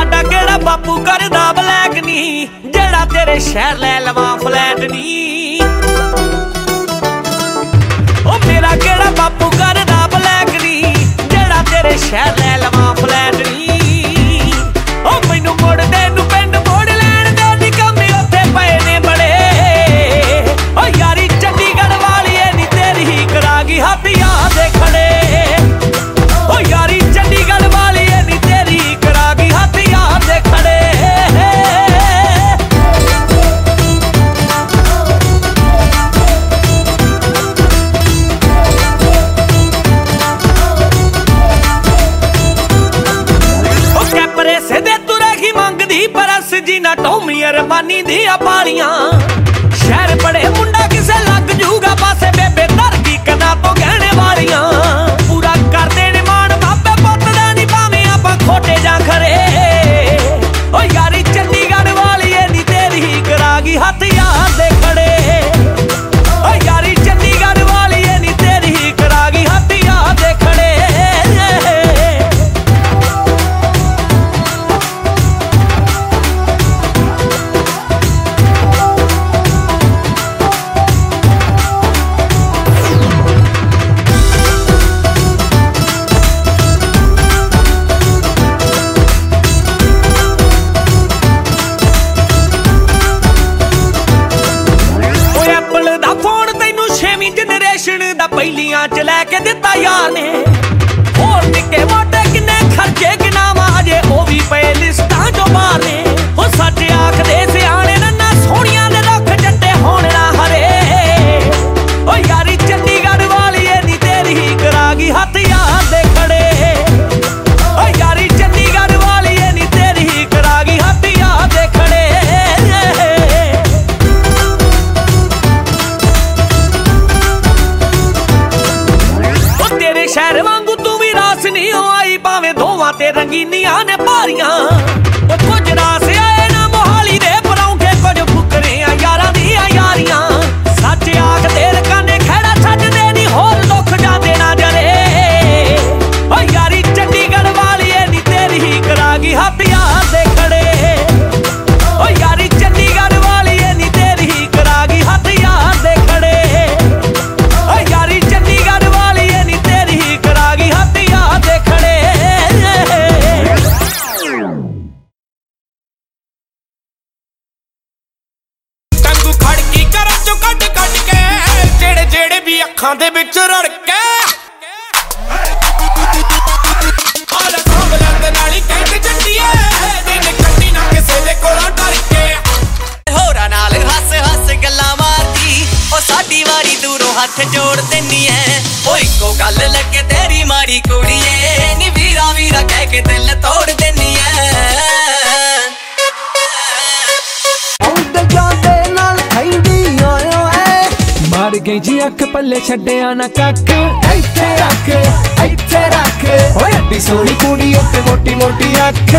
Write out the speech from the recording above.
ਸਾਡਾ ਕਿਹੜਾ ਬਾਪੂ ਕਰਦਾ ਬਲੈਕ ਨਹੀਂ ਜਿਹੜਾ ਤੇਰੇ ਸ਼ਹਿਰ ਲੈ ਲਵਾਂ ਫਲੈਟ ਨਹੀਂ ਦੱਸ ਜੀ ਨਾ ਟੌਮੀ ਅਰਬਾਨੀ ਦੀਆਂ ਪਾਣੀਆਂ ਸ਼ਹਿਰ ਬੜੇ ਡੰਡਾ ਪਹਿਲੀਆਂ ਚ ਲੈ ਕੇ ਦਿੱਤਾ ਯਾਰ ਨੇ। ਹੋਰ ਨਿੱਕੇ ਤੇ ਰੰਗੀਨੀਆਂ ਨੇ ਭਾਰੀਆਂ। ਤੂੰ ਖੜਕੀ ਘਰਾਂ ਚੋਂ ਕੱਢ ਕੱਢ ਕੇ, ਜਿਹੜੇ ਜਿਹੜੇ ਵੀ ਅੱਖਾਂ ਦੇ ਵਿੱਚ ਰੜ ਕੇ। ਹੋਰਾਂ ਨਾਲ ਹੱਸ ਹੱਸ ਗੱਲਾਂ ਮਾਰਦੀ, ਉਹ ਸਾਡੀ ਵਾਰੀ ਦੂਰੋਂ ਹੱਥ ਜੋੜ ਦਿੰਨੀ ਐ। ਓਏ ਕੋ ਗੱਲ ਲੱਗੇ ਤੇਰੀ ਮਾਰੀ ਕੋ ਗਈ ਜੀ ਅੱਖ ਪੱਲੇ ਛੱਡਿਆ ਨਾ ਕੱਖ। ਇੱਥੇ ਰੱਖ ਇੱਥੇ ਰੱਖ। ਓਏ ਅੱਡੀ ਸੋਹਣੀ ਕੁੜੀ ਉੱਤੇ ਮੋਟੀ ਮੋਟੀ ਅੱਖ।